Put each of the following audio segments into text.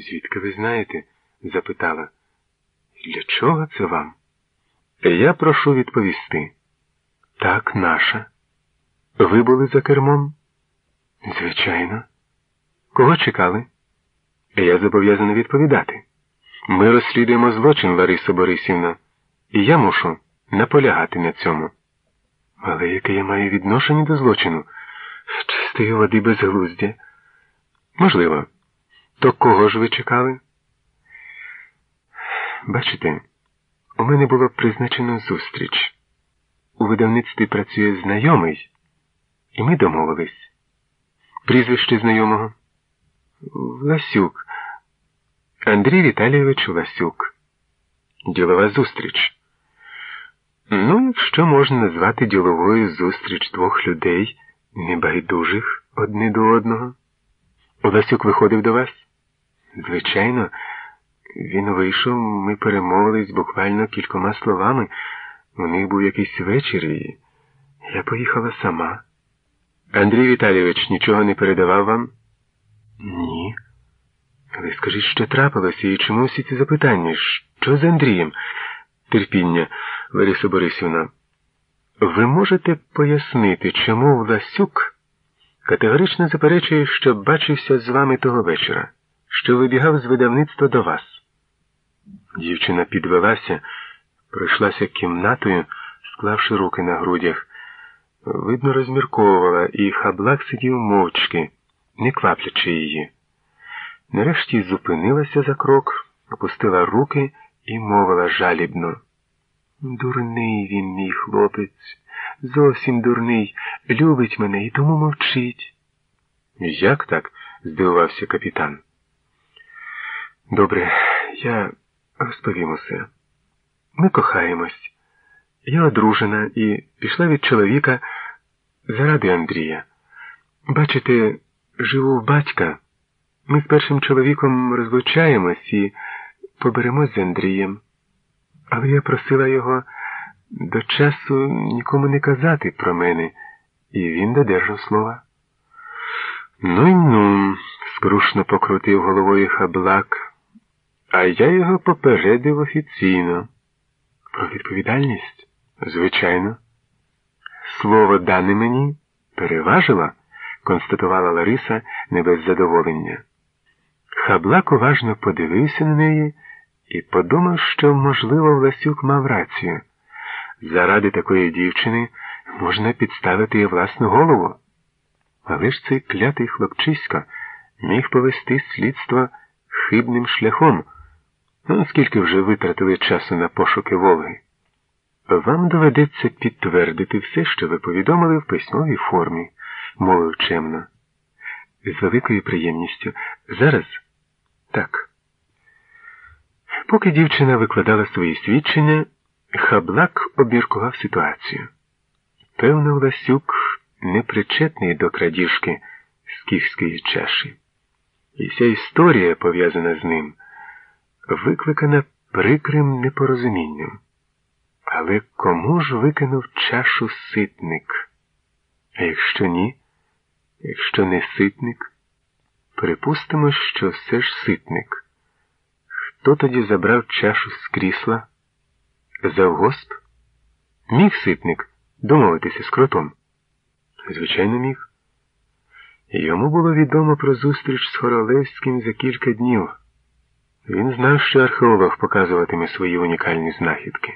Звідки ви знаєте? запитала. Для чого це вам? Я прошу відповісти. Так, наша. Ви були за кермом? Звичайно. Кого чекали? Я зобов'язаний відповідати. Ми розслідуємо злочин, Лариса Борисівна, і я мушу наполягати на цьому. Але яке я маю відношення до злочину? Чистої води безглуздя. Можливо. То кого ж ви чекали? Бачите, у мене було призначено зустріч. У видавництві працює знайомий, і ми домовились. Прізвище знайомого Власюк. Андрій Віталійович Власюк. Ділова зустріч. Ну, якщо можна назвати діловою зустріч двох людей, небайдужих одне до одного. Власюк виходив до вас? Звичайно, він вийшов, ми перемовились буквально кількома словами. У них був якийсь вечір, і я поїхала сама. Андрій Віталійович нічого не передавав вам? Ні. Ви скажіть, що трапилося і чому всі ці запитання? Що з Андрієм? Терпіння, Лариса Борисівна. Ви можете пояснити, чому Власюк категорично заперечує, що бачився з вами того вечора, що вибігав з видавництва до вас? Дівчина підвелася, пройшлася кімнатою, склавши руки на грудях. Видно, розмірковувала, і хаблак сидів мовчки, не кваплячи її. Нарешті зупинилася за крок, опустила руки і мовила жалібно. Дурний він, мій хлопець, зовсім дурний, любить мене і тому мовчить. Як так? здивувався капітан. Добре, я розповім усе. Ми кохаємось. Я одружена і пішла від чоловіка заради Андрія. Бачите, живу в батька. Ми з першим чоловіком розлучаємось і поберемось з Андрієм. Але я просила його до часу нікому не казати про мене, і він додержав слова. Ну й ну, скрушно покрутив головою хаблак, а я його попередив офіційно. Про відповідальність? Звичайно. Слово дане мені переважило, констатувала Лариса не без задоволення. Хаблак уважно подивився на неї і подумав, що, можливо, Власюк мав рацію. Заради такої дівчини можна підставити і власну голову. Але ж цей клятий хлопчисько міг повести слідство хибним шляхом. Ну, скільки вже витратили часу на пошуки Волги. Вам доведеться підтвердити все, що ви повідомили в письмовій формі, мовив чемно. З великою приємністю. Зараз так. Поки дівчина викладала свої свідчення, Хаблак обміркував ситуацію. Певно, Ласюк непричетний до крадіжки скіфської чаші. І вся історія, пов'язана з ним, викликана прикрим непорозумінням. Але кому ж викинув чашу ситник? А якщо ні, якщо не ситник, припустимо, що все ж ситник. Хто тоді забрав чашу з крісла? Завгосп? Міг ситник домовитися з кротом? Звичайно, міг. Йому було відомо про зустріч з Хоролевським за кілька днів. Він знав, що археолог показуватиме свої унікальні знахідки.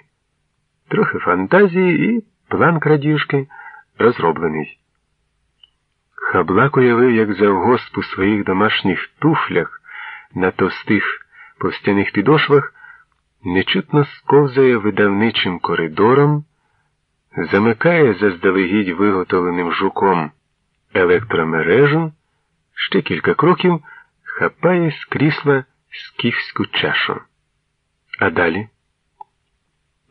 Трохи фантазії і план крадіжки розроблений. Хаблак уявив, як завгосп у своїх домашніх туфлях на товстих повстяних підошвах нечутно сковзає видавничим коридором, замикає заздалегідь виготовленим жуком електромережу, ще кілька кроків хапає з крісла скіфську чашу. А далі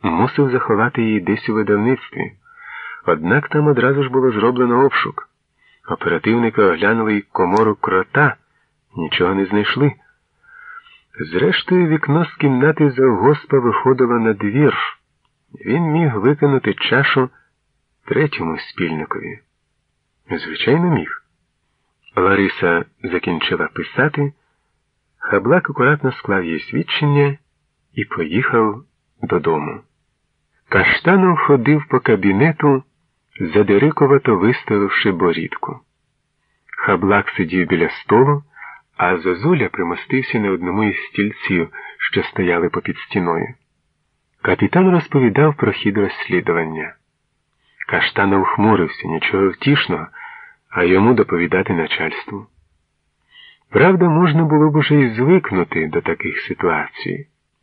мусив заховати її десь у видавництві. Однак там одразу ж було зроблено обшук. Оперативники оглянули комору крота, нічого не знайшли. Зрештою, вікно з кімнати завгоспа виходило на двір. Він міг викинути чашу третьому спільникові. Звичайно, міг. Лариса закінчила писати, Хаблак акуратно склав їй свідчення і поїхав додому. Каштанов ходив по кабінету, задирикувато виставивши борідку. Хаблак сидів біля столу, а Зозуля примостився на одному із стільців, що стояли попід стіною. Капітан розповідав про хід розслідування. Каштанов хмурився, нічого втішного, а йому доповідати начальству. Правда, можна було б уже й звикнути до таких ситуацій.